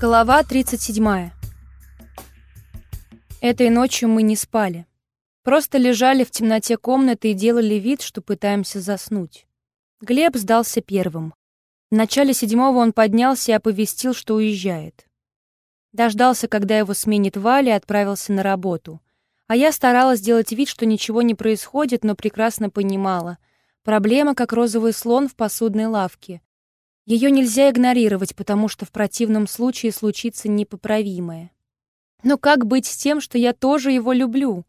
Глава 37. Этой ночью мы не спали. Просто лежали в темноте комнаты и делали вид, что пытаемся заснуть. Глеб сдался первым. В начале седьмого он поднялся и оповестил, что уезжает. Дождался, когда его сменит Валя, и отправился на работу. А я старалась делать вид, что ничего не происходит, но прекрасно понимала. Проблема, как розовый слон в посудной лавке. Ее нельзя игнорировать, потому что в противном случае случится непоправимое. Но как быть с тем, что я тоже его люблю?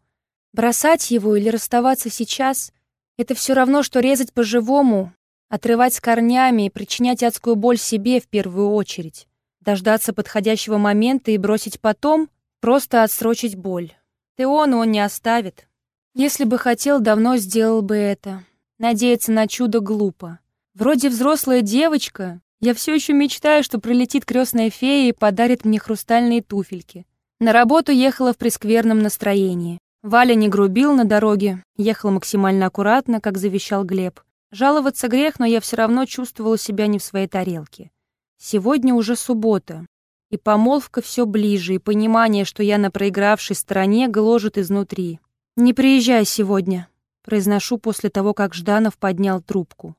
Бросать его или расставаться сейчас — это все равно, что резать по-живому, отрывать с корнями и причинять адскую боль себе в первую очередь. Дождаться подходящего момента и бросить потом — просто отсрочить боль. Теону он не оставит. Если бы хотел, давно сделал бы это. Надеяться на чудо глупо. Вроде взрослая девочка, я все еще мечтаю, что прилетит крестная фея и подарит мне хрустальные туфельки. На работу ехала в прескверном настроении. Валя не грубил на дороге, ехал максимально аккуратно, как завещал Глеб. Жаловаться грех, но я все равно чувствовала себя не в своей тарелке. Сегодня уже суббота, и помолвка все ближе, и понимание, что я на проигравшей стороне, гложет изнутри. «Не приезжай сегодня», — произношу после того, как Жданов поднял трубку.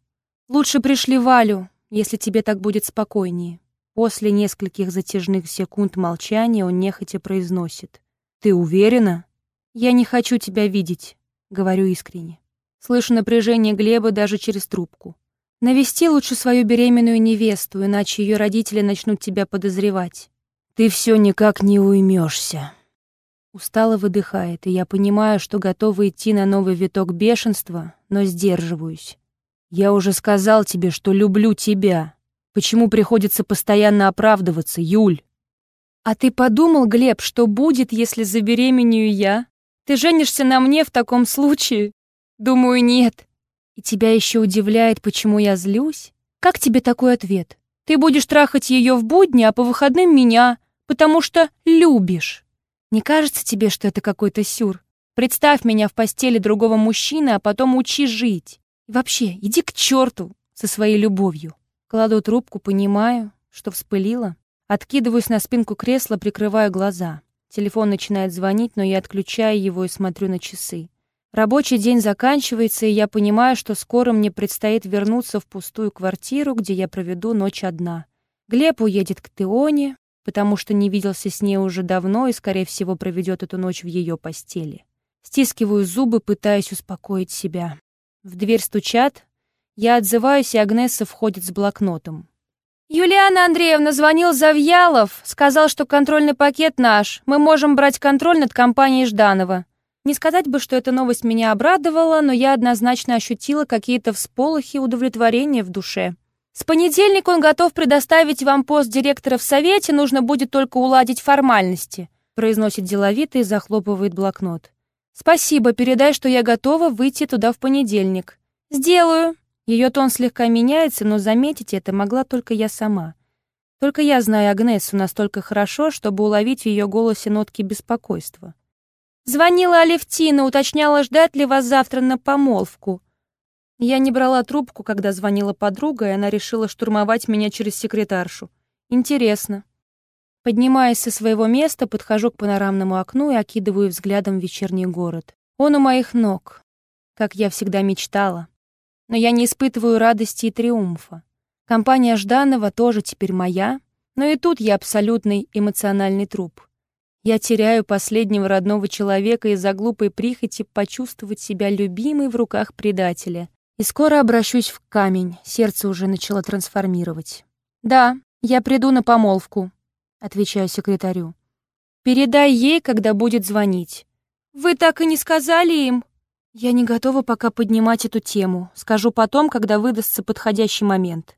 Лучше пришли Валю, если тебе так будет спокойнее. После нескольких затяжных секунд молчания он нехотя произносит. «Ты уверена?» «Я не хочу тебя видеть», — говорю искренне. Слышу напряжение Глеба даже через трубку. «Навести лучше свою беременную невесту, иначе ее родители начнут тебя подозревать». «Ты все никак не уймешься. Устало выдыхает, и я понимаю, что готова идти на новый виток бешенства, но сдерживаюсь. Я уже сказал тебе, что люблю тебя. Почему приходится постоянно оправдываться, Юль? А ты подумал, Глеб, что будет, если забеременею я? Ты женишься на мне в таком случае? Думаю, нет. И тебя еще удивляет, почему я злюсь? Как тебе такой ответ? Ты будешь трахать ее в будни, а по выходным меня, потому что любишь. Не кажется тебе, что это какой-то сюр? Представь меня в постели другого мужчины, а потом учи жить. Вообще, иди к черту со своей любовью. Кладу трубку, понимаю, что вспылила. Откидываюсь на спинку кресла, прикрываю глаза. Телефон начинает звонить, но я отключаю его и смотрю на часы. Рабочий день заканчивается, и я понимаю, что скоро мне предстоит вернуться в пустую квартиру, где я проведу ночь одна. Глеб уедет к Теоне, потому что не виделся с ней уже давно и, скорее всего, проведет эту ночь в ее постели. Стискиваю зубы, пытаясь успокоить себя. В дверь стучат. Я отзываюсь, и Агнесса входит с блокнотом. «Юлиана Андреевна звонил Завьялов, сказал, что контрольный пакет наш. Мы можем брать контроль над компанией Жданова». Не сказать бы, что эта новость меня обрадовала, но я однозначно ощутила какие-то всполохи удовлетворения в душе. С понедельника он готов предоставить вам пост директора в совете, нужно будет только уладить формальности», произносит деловито и захлопывает блокнот. «Спасибо, передай, что я готова выйти туда в понедельник». «Сделаю». Ее тон слегка меняется, но заметить это могла только я сама. Только я знаю Агнесу настолько хорошо, чтобы уловить в ее голосе нотки беспокойства. «Звонила Алевтина, уточняла, ждать ли вас завтра на помолвку». Я не брала трубку, когда звонила подруга, и она решила штурмовать меня через секретаршу. Интересно. Поднимаясь со своего места, подхожу к панорамному окну и окидываю взглядом вечерний город. Он у моих ног, как я всегда мечтала. Но я не испытываю радости и триумфа. Компания Жданова тоже теперь моя, но и тут я абсолютный эмоциональный труп. Я теряю последнего родного человека из-за глупой прихоти почувствовать себя любимой в руках предателя. И скоро обращусь в камень, сердце уже начало трансформировать. Да, я приду на помолвку, отвечаю секретарю. Передай ей, когда будет звонить. Вы так и не сказали им? Я не готова пока поднимать эту тему. Скажу потом, когда выдастся подходящий момент.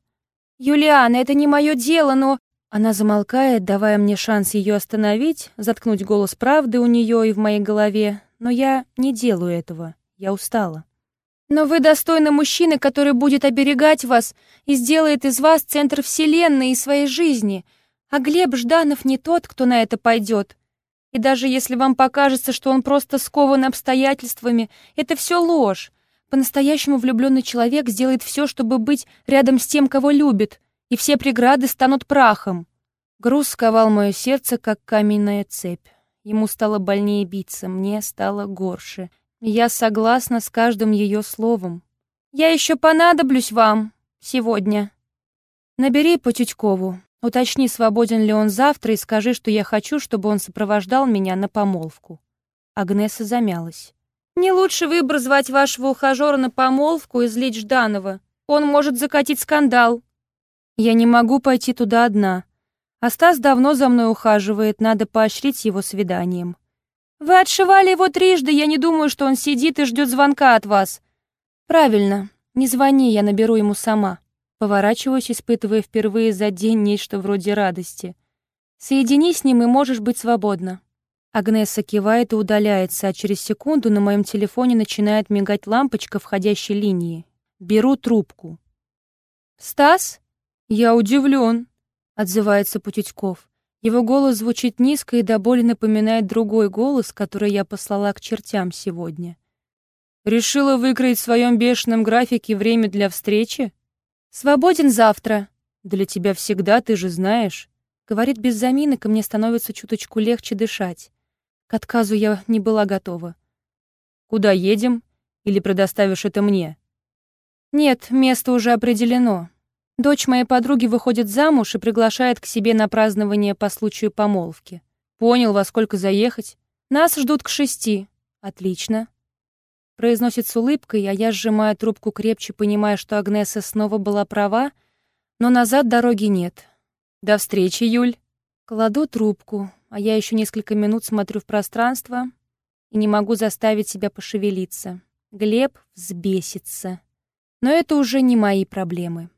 Юлиана, это не мое дело, но... Она замолкает, давая мне шанс ее остановить, заткнуть голос правды у нее и в моей голове, но я не делаю этого. Я устала. Но вы достойны мужчины, который будет оберегать вас и сделает из вас центр вселенной и своей жизни. А Глеб Жданов не тот, кто на это пойдет. И даже если вам покажется, что он просто скован обстоятельствами, это все ложь. По-настоящему влюбленный человек сделает все, чтобы быть рядом с тем, кого любит, и все преграды станут прахом. Груз сковал мое сердце, как каменная цепь. Ему стало больнее биться, мне стало горше. Я согласна с каждым ее словом. «Я еще понадоблюсь вам сегодня». Набери по Тютькову, уточни, свободен ли он завтра, и скажи, что я хочу, чтобы он сопровождал меня на помолвку. Агнеса замялась. «Не лучше выбор звать вашего ухажера на помолвку и злить Жданова. Он может закатить скандал». «Я не могу пойти туда одна. А давно за мной ухаживает, надо поощрить его свиданием». «Вы отшивали его трижды, я не думаю, что он сидит и ждет звонка от вас». «Правильно. Не звони, я наберу ему сама». Поворачиваюсь, испытывая впервые за день нечто вроде радости. «Соедини с ним, и можешь быть свободна». Агнеса кивает и удаляется, а через секунду на моем телефоне начинает мигать лампочка входящей линии. Беру трубку. «Стас?» «Я удивлен», — отзывается Путютьков. Его голос звучит низко и до боли напоминает другой голос, который я послала к чертям сегодня. «Решила выкроить в своем бешеном графике время для встречи?» «Свободен завтра». «Для тебя всегда, ты же знаешь». Говорит без заминок, и мне становится чуточку легче дышать. К отказу я не была готова. «Куда едем? Или предоставишь это мне?» «Нет, место уже определено. Дочь моей подруги выходит замуж и приглашает к себе на празднование по случаю помолвки. Понял, во сколько заехать? Нас ждут к шести. Отлично. Произносит с улыбкой, а я сжимаю трубку крепче, понимая, что Агнеса снова была права, но назад дороги нет. До встречи, Юль. Кладу трубку, а я еще несколько минут смотрю в пространство и не могу заставить себя пошевелиться. Глеб взбесится. Но это уже не мои проблемы.